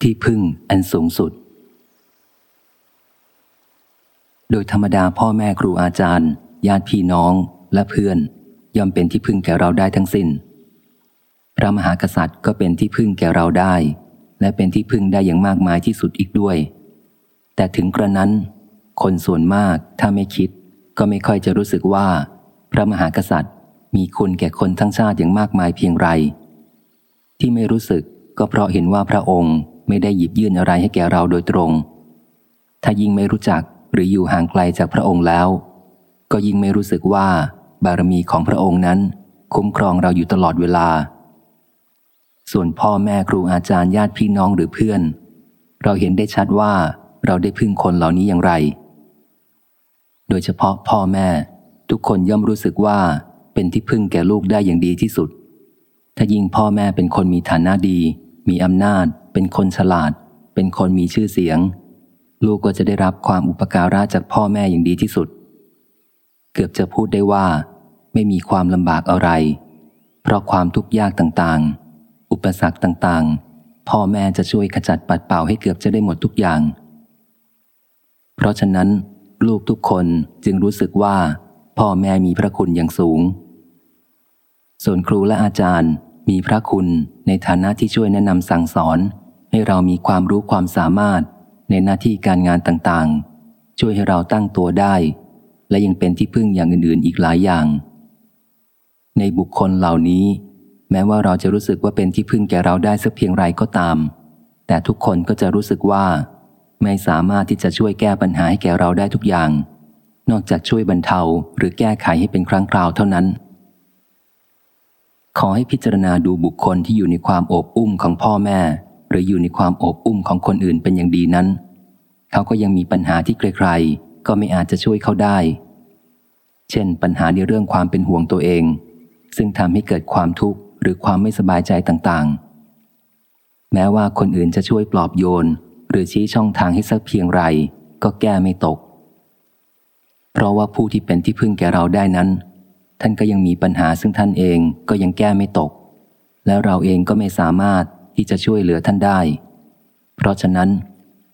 ที่พึ่งอันสูงสุด โดยธรรมดาพ่อแม่ครูอาจารย์ ญาติพี่น้องและเพื่อน ย่อมเป็นที่พึ่งแก่เราได้ทั้งสิน้น พระมหากษัตริย์ก็เป็นที่พึ่งแก่เราได้ และเป็นที่พึ่งได้อย่างมากมายที่สุดอีกด้วย แต่ถึงกระนั้น คนส่วนมากถ้าไม่คิด ก็ไม่ค่อยจะรู้สึกว่า พระมหากษัตริย์มีคุณแก่คนทั้งชาติอย่างมากมายเพียงไร ที่ไม่รู้สึกก็เพราะเห็นว่าพระองค์ ไม่ได้หยิบยื่นอะไรให้แก่เราโดยตรง ถ้ายิ่งไม่รู้จักหรืออยู่ห่างไกลจากพระองค์แล้ว ก็ยิ่งไม่รู้สึกว่า บารมีของพระองค์นั้น คุ้มครองเราอยู่ตลอดเวลา ส่วนพ่อแม่ครูอาจารย์ญาติพี่น้องหรือเพื่อน เราเห็นได้ชัดว่าเราได้พึ่งคนเหล่านี้อย่างไร โดยเฉพาะพ่อแม่ ทุกคนย่อมรู้สึกว่าเป็นที่พึ่งแก่ลูกได้อย่างดีที่สุด ถ้ายิ่งพ่อแม่เป็นคนมีฐานะดี มีอำนาจ เป็นคนฉลาด เป็นคนมีชื่อเสียง ลูกก็จะได้รับความอุปการะจากพ่อแม่อย่างดีที่สุด เกือบจะพูดได้ว่า ไม่มีความลำบากอะไร เพราะความทุกข์ยากต่างๆ อุปสรรคต่างๆ พ่อแม่จะช่วยขจัดปัดเป่าให้เกือบจะได้หมดทุกอย่าง เพราะฉะนั้น ลูกทุกคนจึงรู้สึกว่า พ่อแม่มีพระคุณอย่างสูง ส่วนครูและอาจารย์ มีพระคุณในฐานะที่ช่วยแนะนำสั่งสอน ให้เรามีความรู้ความสามารถในหน้าที่การงานต่างๆ ช่วยให้เราตั้งตัวได้ และยังเป็นที่พึ่งอย่างอื่นๆ อีกหลายอย่าง ในบุคคลเหล่านี้ แม้ว่าเราจะรู้สึกว่าเป็นที่พึ่งแก่เราได้สักเพียงไรก็ตาม แต่ทุกคนก็จะรู้สึกว่า ไม่สามารถที่จะช่วยแก้ปัญหาให้แก่เราได้ทุกอย่าง นอกจากช่วยบรรเทาหรือแก้ไขให้เป็นครั้งคราวเท่านั้น ขอให้พิจารณาดูบุคคลที่อยู่ในความโอบอุ้มของพ่อแม่ หรืออยู่ในความโอบอุ้มของคนอื่นเป็นอย่างดีนั้น เขาก็ยังมีปัญหาที่ใครๆก็ไม่อาจจะช่วยเขาได้ เช่น ปัญหาในเรื่องความเป็นห่วงตัวเอง ซึ่งทำให้เกิดความทุกข์หรือความไม่สบายใจต่างๆ แม้ว่าคนอื่นจะช่วยปลอบโยน หรือชี้ช่องทางให้สักเพียงไร ก็แก้ไม่ตก เพราะว่าผู้ที่เป็นที่พึ่งแก่เราได้นั้น ท่านก็ยังมีปัญหาซึ่งท่านเองก็ยังแก้ไม่ตก แล้วเราเองก็ไม่สามารถที่จะช่วยเหลือท่านได้ เพราะฉะนั้น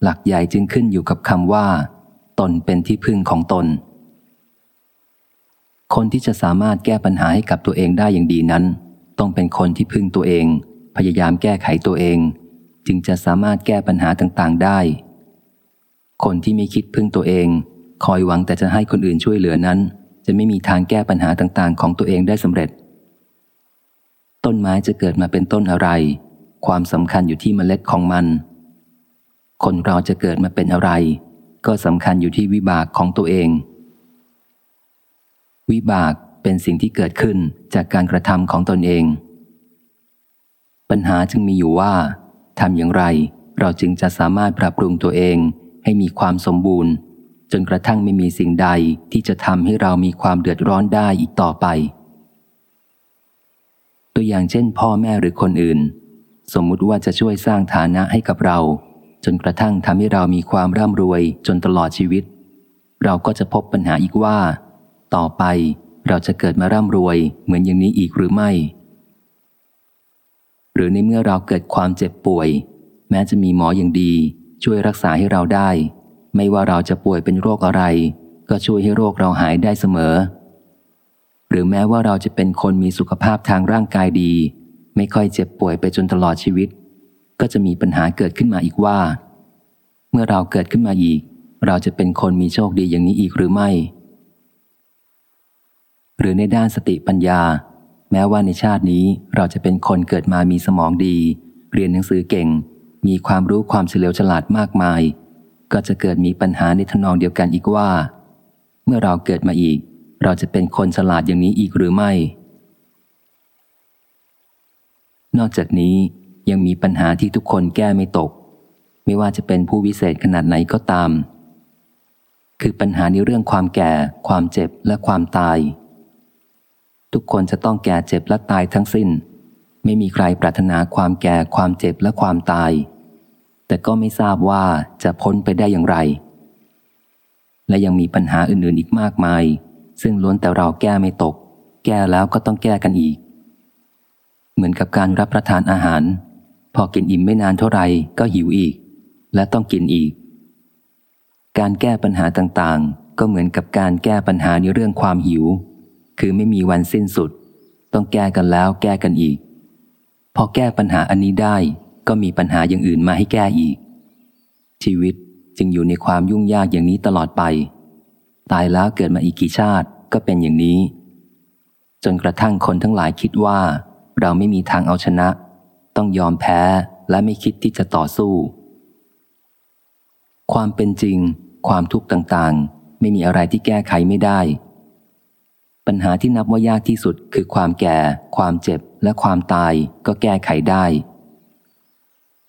หลักใหญ่จึงขึ้นอยู่กับคำว่า ตนเป็นที่พึ่งของตน คนที่จะสามารถแก้ปัญหาให้กับตัวเองได้อย่างดีนั้น ต้องเป็นคนที่พึ่งตัวเอง พยายามแก้ไขตัวเอง จึงจะสามารถแก้ปัญหาต่างๆได้ คนที่ไม่คิดพึ่งตัวเอง คอยหวังแต่จะให้คนอื่นช่วยเหลือนั้น จะไม่มีทางแก้ปัญหาต่างๆ ของตัวเองได้สำเร็จ ต้นไม้จะเกิดมาเป็นต้นอะไร ความสำคัญอยู่ที่เมล็ดของมัน คนเราจะเกิดมาเป็นอะไร ก็สำคัญอยู่ที่วิบากของตัวเอง วิบากเป็นสิ่งที่เกิดขึ้นจากการกระทำของตนเอง ปัญหาจึงมีอยู่ว่าทำอย่างไร เราจึงจะสามารถปรับปรุงตัวเองให้มีความสมบูรณ์ จนกระทั่งไม่มีสิ่งใดที่จะทำให้เรามีความเดือดร้อนได้อีกต่อไป ตัวอย่างเช่น พ่อแม่หรือคนอื่น สมมุติว่าจะช่วยสร้างฐานะให้กับเรา จนกระทั่งทำให้เรามีความร่ำรวยจนตลอดชีวิต เราก็จะพบปัญหาอีกว่า ต่อไปเราจะเกิดมาร่ำรวยเหมือนอย่างนี้อีกหรือไม่ หรือในเมื่อเราเกิดความเจ็บป่วย แม้จะมีหมออย่างดี ช่วยรักษาให้เราได้ ไม่ว่าเราจะป่วยเป็นโรคอะไร ก็ช่วยให้โรคเราหายได้เสมอ หรือแม้ว่าเราจะเป็นคนมีสุขภาพทางร่างกายดี ไม่ค่อยเจ็บป่วยไปจนตลอดชีวิต ก็จะมีปัญหาเกิดขึ้นมาอีกว่า เมื่อเราเกิดขึ้นมาอีก เราจะเป็นคนมีโชคดีอย่างนี้อีกหรือไม่ หรือในด้านสติปัญญา แม้ว่าในชาตินี้เราจะเป็นคนเกิดมามีสมองดี เรียนหนังสือเก่ง มีความรู้ความเฉลียวฉลาดมากมาย ก็จะเกิดมีปัญหาในทนองเดียวกันอีกว่า เมื่อเราเกิดมาอีก เราจะเป็นคนฉลาดอย่างนี้อีกหรือไม่ นอกจากนี้ยังมีปัญหาที่ทุกคนแก้ไม่ตก ไม่ว่าจะเป็นผู้วิเศษขนาดไหนก็ตาม คือปัญหาในเรื่องความแก่ ความเจ็บและความตาย ทุกคนจะต้องแก่เจ็บและตายทั้งสิ้น ไม่มีใครปรารถนาความแก่ความเจ็บและความตาย แต่ก็ไม่ทราบว่าจะพ้นไปได้อย่างไร และยังมีปัญหาอื่นๆอีกมากมาย ซึ่งล้วนแต่เราแก้ไม่ตก แก้แล้วก็ต้องแก้กันอีก เหมือนกับการรับประทานอาหาร พอกินอิ่มไม่นานเท่าไหร่ก็หิวอีก และต้องกินอีก การแก้ปัญหาต่างๆ ก็เหมือนกับการแก้ปัญหาในเรื่องความหิว คือไม่มีวันสิ้นสุด ต้องแก้กันแล้วแก้กันอีก พอแก้ปัญหาอันนี้ได้ ก็มีปัญหาอย่างอื่นมาให้แก้อีก ชีวิตจึงอยู่ในความยุ่งยากอย่างนี้ตลอดไป ตายแล้วเกิดมาอีกกี่ชาติก็เป็นอย่างนี้ จนกระทั่งคนทั้งหลายคิดว่า เราไม่มีทางเอาชนะ ต้องยอมแพ้และไม่คิดที่จะต่อสู้ ความเป็นจริง ความทุกข์ต่างๆ ไม่มีอะไรที่แก้ไขไม่ได้ ปัญหาที่นับว่ายากที่สุดคือความแก่ ความเจ็บและความตายก็แก้ไขได้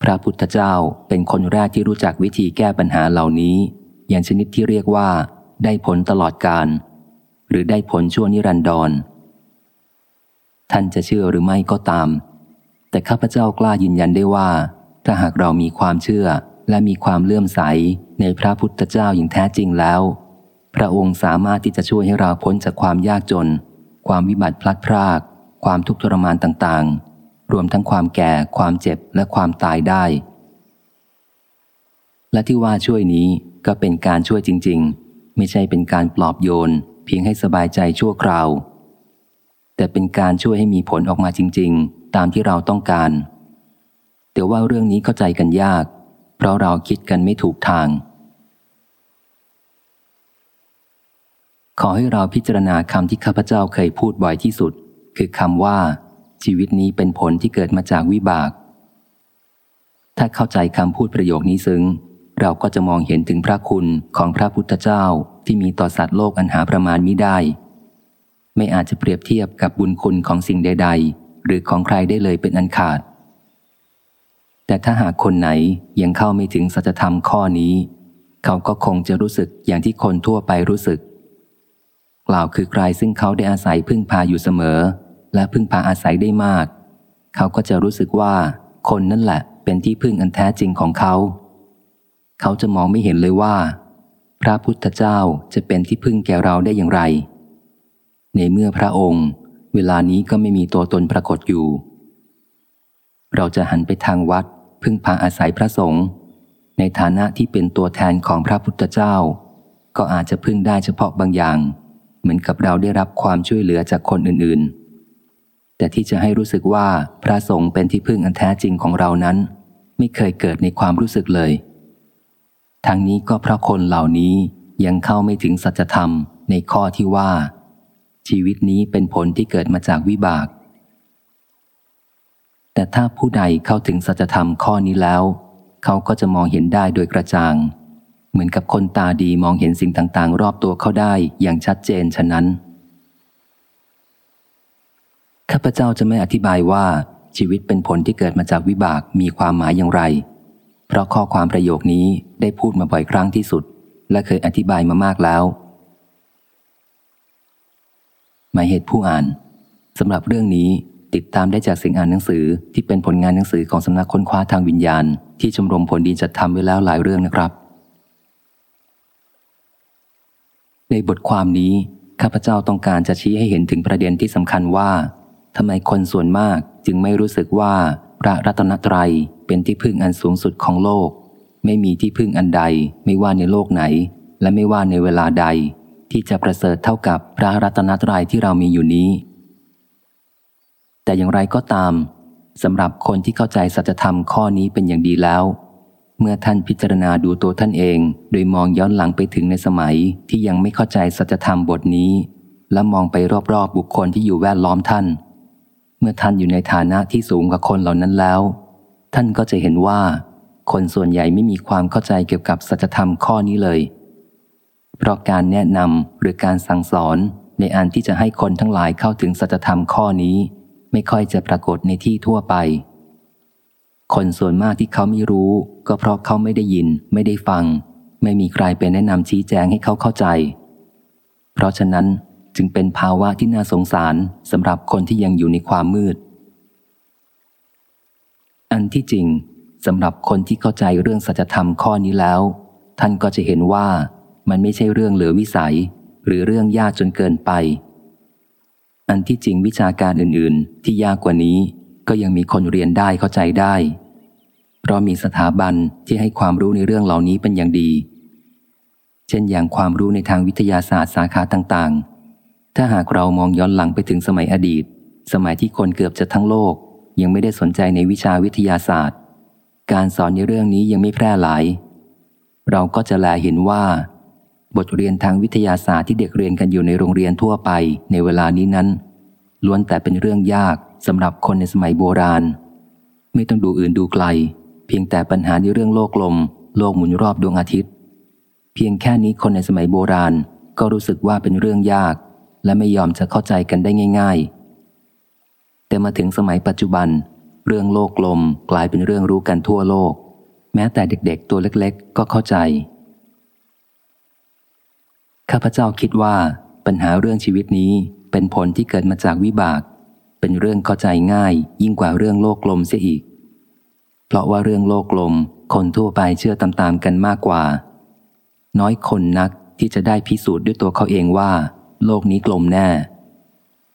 พระพุทธเจ้าเป็นคนแรกที่รู้จักวิธีแก้ปัญหาเหล่านี้ อย่างชนิดที่เรียกว่า ได้ผลตลอดการ หรือได้ผลชั่วนิรันดร ท่านจะเชื่อหรือไม่ก็ตาม แต่ข้าพเจ้ากล้ายืนยันได้ว่า ถ้าหากเรามีความเชื่อและมีความเลื่อมใสในพระพุทธเจ้าอย่างแท้จริงแล้ว พระองค์สามารถที่จะช่วยให้เราพ้นจากความยากจน ความวิบัติพลัดพราก ความทุกข์ทรมานต่างๆ รวมทั้งความแก่ ความเจ็บและความตายได้ และที่ว่าช่วยนี้ก็เป็นการช่วยจริง ๆ ไม่ใช่เป็นการปลอบโยน เพียงให้สบายใจชั่วคราว แต่เป็นการช่วยให้มีผลออกมาจริง ๆ ตามที่เราต้องการ แต่ว่าเรื่องนี้เข้าใจกันยาก เพราะเราคิดกันไม่ถูกทาง ขอให้เราพิจารณาคำที่ข้าพเจ้าเคยพูดบ่อยที่สุด คือคำว่า ชีวิตนี้เป็นผลที่เกิดมาจากวิบาก ถ้าเข้าใจคำพูดประโยคนี้ซึ้ง เราก็จะมองเห็นถึงพระคุณของพระพุทธเจ้าที่มีต่อสัตว์โลกอันหาประมาณมิได้ ไม่อาจจะเปรียบเทียบกับบุญคุณของสิ่งใด ๆ หรือของใครได้เลยเป็นอันขาด แต่ถ้าหากคนไหนยังเข้าไม่ถึงสัจธรรมข้อนี้ เขาก็คงจะรู้สึกอย่างที่คนทั่วไปรู้สึกกล่าวคือใครซึ่งเขาได้อาศัยพึ่งพาอยู่เสมอ และพึ่งพาอาศัยได้มาก เขาก็จะรู้สึกว่า คนนั่นแหละ เป็นที่พึ่งอันแท้จริงของเขา เขาจะมองไม่เห็นเลยว่า พระพุทธเจ้าจะเป็นที่พึ่งแก่เราได้อย่างไร ในเมื่อพระองค์ เวลานี้ก็ไม่มีตัวตนปรากฏอยู่ เราจะหันไปทางวัด พึ่งพาอาศัยพระสงฆ์ในฐานะที่เป็นตัวแทนของพระพุทธเจ้า ก็อาจจะพึ่งได้เฉพาะบางอย่าง เหมือนกับเราได้รับความช่วยเหลือจากคนอื่นๆ แต่ที่จะให้รู้สึกว่าพระสงฆ์เป็นที่พึ่งอันแท้จริงของเรานั้น ไม่เคยเกิดในความรู้สึกเลยทางนี้ก็เพราะคนเหล่านี้ยังเข้าไม่ถึงสัจธรรมในข้อที่ว่า ชีวิตนี้เป็นผลที่เกิดมาจากวิบาก แต่ถ้าผู้ใดเข้าถึงสัจธรรมข้อนี้แล้ว เขาก็จะมองเห็นได้โดยกระจ่าง เหมือนกับคนตาดีมองเห็นสิ่งต่างๆ รอบตัวเขาได้อย่างชัดเจนฉะนั้น ข้าพเจ้าจะไม่อธิบายว่าชีวิตเป็นผลที่เกิดมาจากวิบากมีความหมายอย่างไร เพราะข้อความประโยคนี้ได้พูดมาบ่อยครั้งที่สุด และเคยอธิบายมามากแล้ว หมายเหตุผู้อ่านสำหรับเรื่องนี้ติดตามได้จากสิ่งอ่านหนังสือที่เป็นผลงานหนังสือของสำนักค้นคว้าทางวิญญาณ ที่ชมรมผลดีจัดทำไว้แล้วหลายเรื่องนะครับ ในบทความนี้ข้าพเจ้าต้องการจะชี้ให้เห็นถึงประเด็นที่สำคัญว่า ทำไมคนส่วนมากจึงไม่รู้สึกว่าพระรัตนตรัยเป็นที่พึ่งอันสูงสุดของโลก ไม่มีที่พึ่งอันใดไม่ว่าในโลกไหน และไม่ว่าในเวลาใด ที่จะประเสริฐเท่ากับพระรัตนตรัยที่เรามีอยู่นี้ แต่อย่างไรก็ตามสำหรับคนที่เข้าใจสัจธรรมข้อนี้เป็นอย่างดีแล้ว เมื่อท่านพิจารณาดูตัวท่านเอง โดยมองย้อนหลังไปถึงในสมัยที่ยังไม่เข้าใจสัจธรรมบทนี้ และมองไปรอบๆบุคคลที่อยู่แวดล้อมท่าน เมื่อท่านอยู่ในฐานะที่สูงกว่าคนเหล่านั้นแล้ว ท่านก็จะเห็นว่า คนส่วนใหญ่ไม่มีความเข้าใจเกี่ยวกับสัจธรรมข้อนี้เลย เพราะการแนะนำหรือการสั่งสอนในอันที่จะให้คนทั้งหลายเข้าถึงสัจธรรมข้อนี้ ไม่ค่อยจะปรากฏในที่ทั่วไป คนส่วนมากที่เขาไม่รู้ ก็เพราะเขาไม่ได้ยิน ไม่ได้ฟัง ไม่มีใครไปแนะนำชี้แจงให้เขาเข้าใจ เพราะฉะนั้น จึงเป็นภาวะที่น่าสงสารสำหรับคนที่ยังอยู่ในความมืด อันที่จริงสำหรับคนที่เข้าใจเรื่องสัจธรรมข้อนี้แล้ว ท่านก็จะเห็นว่ามันไม่ใช่เรื่องเหลือวิสัย หรือเรื่องยากจนเกินไป อันที่จริงวิชาการอื่น ๆ ที่ยากกว่านี้ก็ยังมีคนเรียนได้เข้าใจได้ เพราะมีสถาบันที่ให้ความรู้ในเรื่องเหล่านี้เป็นอย่างดี เช่นอย่างความรู้ในทางวิทยาศาสตร์สาขาต่างๆ ถ้าหากเรามองย้อนหลังไปถึงสมัยอดีต สมัยที่คนเกือบจะทั้งโลก ยังไม่ได้สนใจในวิชาวิทยาศาสตร์ การสอนในเรื่องนี้ยังไม่แพร่หลาย เราก็จะแลเห็นว่า บทเรียนทางวิทยาศาสตร์ที่เด็กเรียนกันอยู่ในโรงเรียนทั่วไปในเวลานี้นั้น ล้วนแต่เป็นเรื่องยากสำหรับคนในสมัยโบราณ ไม่ต้องดูอื่นดูไกล เพียงแต่ปัญหาในเรื่องโลกลม โลกหมุนรอบดวงอาทิตย์ เพียงแค่นี้คนในสมัยโบราณก็รู้สึกว่าเป็นเรื่องยาก และไม่ยอมจะเข้าใจกันได้ง่าย ๆ แต่มาถึงสมัยปัจจุบัน เรื่องโลกลมกลายเป็นเรื่องรู้กันทั่วโลก แม้แต่เด็กๆ ตัวเล็กๆ ก็เข้าใจ ข้าพเจ้าคิดว่าปัญหาเรื่องชีวิตนี้เป็นผลที่เกิดมาจากวิบาก เป็นเรื่องเข้าใจง่าย ยิ่งกว่าเรื่องโลกลมเสียอีก เพราะว่าเรื่องโลกลม คนทั่วไปเชื่อตามๆกันมากกว่า น้อยคนนักที่จะได้พิสูจน์ด้วยตัวเขาเองว่า โลกนี้กลมแน่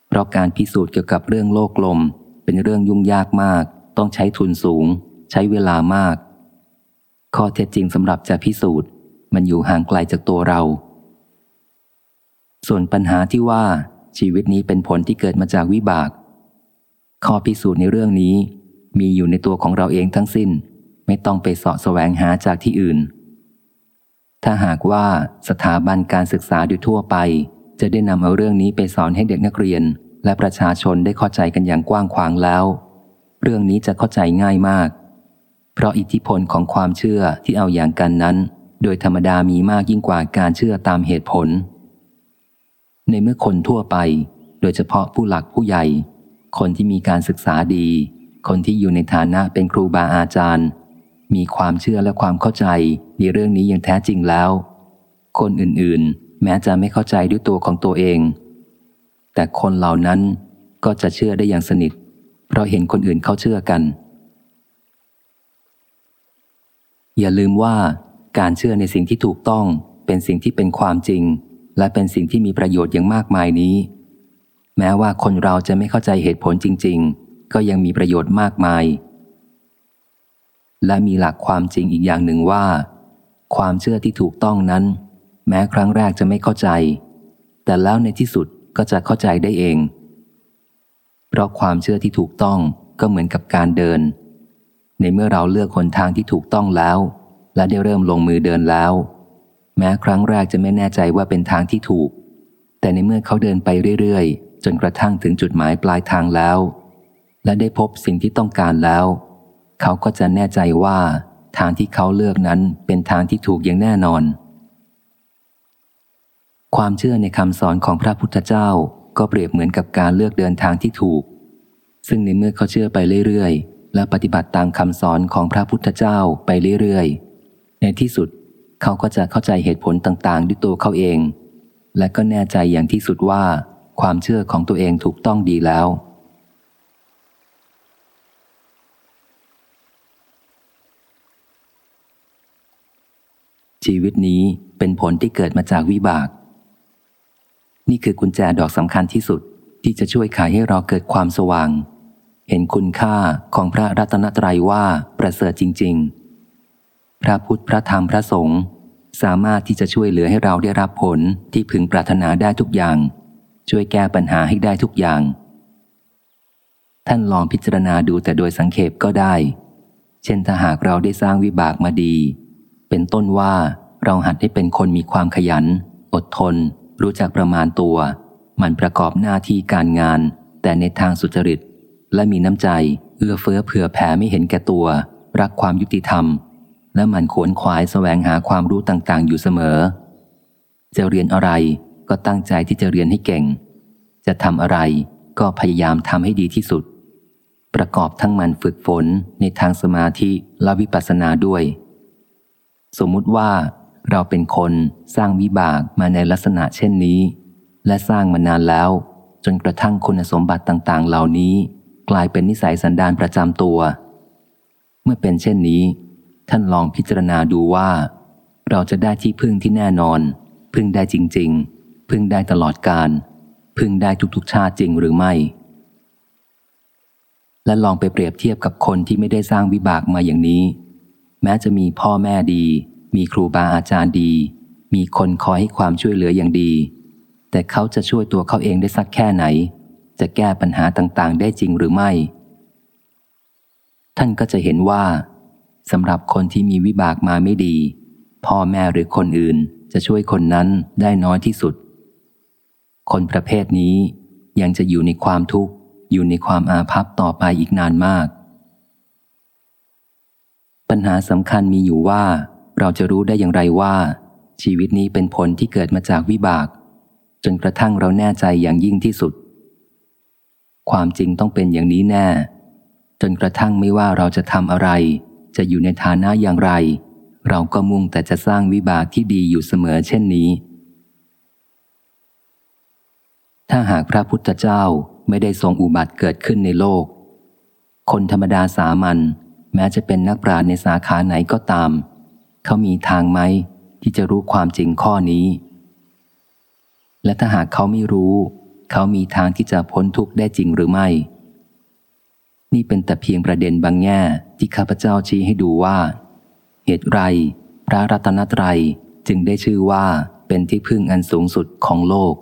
เพราะการพิสูจน์เกี่ยวกับเรื่องโลกกลม เป็นเรื่องยุ่งยากมาก ต้องใช้ทุนสูง ใช้เวลามาก ข้อเท็จจริงสำหรับจะพิสูจน์ มันอยู่ห่างไกลจากตัวเรา ส่วนปัญหาที่ว่าชีวิตนี้เป็นผลที่เกิดมาจากวิบาก ข้อพิสูจน์ในเรื่องนี้ มีอยู่ในตัวของเราเองทั้งสิ้น ไม่ต้องไปสาะแสวงหาจากที่อื่นถ้าหากว่าสถาบันการศึกษาโดยทั่วไป จะได้นำเอาเรื่องนี้ไปสอนให้เด็กนักเรียน และประชาชนได้เข้าใจกันอย่างกว้างขวางแล้ว เรื่องนี้จะเข้าใจง่ายมาก เพราะอิทธิพลของความเชื่อที่เอาอย่างกันนั้น โดยธรรมดามีมากยิ่งกว่าการเชื่อตามเหตุผล ในเมื่อคนทั่วไป โดยเฉพาะผู้หลักผู้ใหญ่ คนที่มีการศึกษาดี คนที่อยู่ในฐานะเป็นครูบาอาจารย์ มีความเชื่อและความเข้าใจในเรื่องนี้อย่างแท้จริงแล้ว คนอื่นๆ แม้จะไม่เข้าใจด้วยตัวของตัวเอง แต่คนเหล่านั้นก็จะเชื่อได้อย่างสนิท เพราะเห็นคนอื่นเขาเชื่อกัน อย่าลืมว่าการเชื่อในสิ่งที่ถูกต้องเป็นสิ่งที่เป็นความจริง และเป็นสิ่งที่มีประโยชน์อย่างมากมายนี้ แม้ว่าคนเราจะไม่เข้าใจเหตุผลจริง ๆ ก็ยังมีประโยชน์มากมาย และมีหลักความจริงอีกอย่างหนึ่งว่า ความเชื่อที่ถูกต้องนั้น แม้ครั้งแรกจะไม่เข้าใจ แต่แล้วในที่สุดก็จะเข้าใจได้เอง เพราะความเชื่อที่ถูกต้องก็เหมือนกับการเดิน ในเมื่อเราเลือกหนทางที่ถูกต้องแล้ว และได้เริ่มลงมือเดินแล้ว แม้ครั้งแรกจะไม่แน่ใจว่าเป็นทางที่ถูก แต่ในเมื่อเขาเดินไปเรื่อยๆ จนกระทั่งถึงจุดหมายปลายทางแล้ว และได้พบสิ่งที่ต้องการแล้ว เขาก็จะแน่ใจว่า ทางที่เขาเลือกนั้นเป็นทางที่ถูกอย่างแน่นอน ความเชื่อในคำสอนของพระพุทธเจ้าก็เปรียบเหมือนกับการเลือกเดินทางที่ถูก ซึ่งในเมื่อเขาเชื่อไปเรื่อยๆ และปฏิบัติตามคำสอนของพระพุทธเจ้าไปเรื่อยๆ ในที่สุดเขาก็จะเข้าใจเหตุผลต่างๆ ด้วยตัวเขาเอง และก็แน่ใจอย่างที่สุดว่า ความเชื่อของตัวเองถูกต้องดีแล้วชีวิตนี้เป็นผลที่เกิดมาจากวิบาก นี่คือกุญแจดอกสำคัญที่สุด ที่จะช่วยขายให้เราเกิดความสว่าง เห็นคุณค่าของพระรัตนตรัยว่าประเสริฐจริง ๆ พระพุทธพระธรรมพระสงฆ์สามารถที่จะช่วยเหลือให้เราได้รับผลที่พึงปรารถนาได้ทุกอย่าง ช่วยแก้ปัญหาให้ได้ทุกอย่าง ท่านลองพิจารณาดูแต่โดยสังเขปก็ได้ เช่นถ้าหากเราได้สร้างวิบากมาดี เป็นต้นว่าเราหัดให้เป็นคนมีความขยัน อดทน รู้จักประมาณตัว มันประกอบหน้าที่การงาน แต่ในทางสุจริต และมีน้ำใจ เอื้อเฟื้อเผื่อแผ่ไม่เห็นแก่ตัว รักความยุติธรรม และมันขวนขวายแสวงหาความรู้ต่างๆ อยู่เสมอ จะเรียนอะไรก็ตั้งใจที่จะเรียนให้เก่ง จะทำอะไรก็พยายามทำให้ดีที่สุด ประกอบทั้งมันฝึกฝนในทางสมาธิและวิปัสสนาด้วย สมมุติว่า เราเป็นคนสร้างวิบากมาในลักษณะเช่นนี้ และสร้างมานานแล้ว จนกระทั่งคุณสมบัติต่างๆ เหล่านี้ กลายเป็นนิสัยสันดานประจำตัว เมื่อเป็นเช่นนี้ ท่านลองพิจารณาดูว่า เราจะได้ที่พึ่งที่แน่นอน พึ่งได้จริง ๆ พึ่งได้ตลอดการ พึ่งได้ทุกๆชาติจริงหรือไม่ และลองไปเปรียบเทียบกับคนที่ไม่ได้สร้างวิบากมาอย่างนี้ แม้จะมีพ่อแม่ดี มีครูบาอาจารย์ดี มีคนคอยให้ความช่วยเหลืออย่างดี แต่เขาจะช่วยตัวเขาเองได้สักแค่ไหน จะแก้ปัญหาต่างๆ ได้จริงหรือไม่ ท่านก็จะเห็นว่าสำหรับคนที่มีวิบากมาไม่ดี พ่อแม่หรือคนอื่นจะช่วยคนนั้นได้น้อยที่สุด คนประเภทนี้ยังจะอยู่ในความทุกข์ อยู่ในความอาภัพต่อไปอีกนานมาก ปัญหาสำคัญมีอยู่ว่า เราจะรู้ได้อย่างไรว่า ชีวิตนี้เป็นผลที่เกิดมาจากวิบาก จนกระทั่งเราแน่ใจอย่างยิ่งที่สุด ความจริงต้องเป็นอย่างนี้แน่ จนกระทั่งไม่ว่าเราจะทำอะไร จะอยู่ในฐานะอย่างไร เราก็มุ่งแต่จะสร้างวิบากที่ดีอยู่เสมอเช่นนี้ ถ้าหากพระพุทธเจ้าไม่ได้ทรงอุบัติเกิดขึ้นในโลก คนธรรมดาสามัญแม้จะเป็นนักปราชญ์ในสาขาไหนก็ตาม เขามีทางไหมที่จะรู้ความจริงข้อนี้ และถ้าหากเขาไม่รู้ เขามีทางที่จะพ้นทุกข์ได้จริงหรือไม่ นี่เป็นแต่เพียงประเด็นบางแง่ที่ข้าพเจ้าชี้ให้ดูว่า เหตุไรพระรัตนตรัยจึงได้ชื่อว่าเป็นที่พึ่งอันสูงสุดของโลก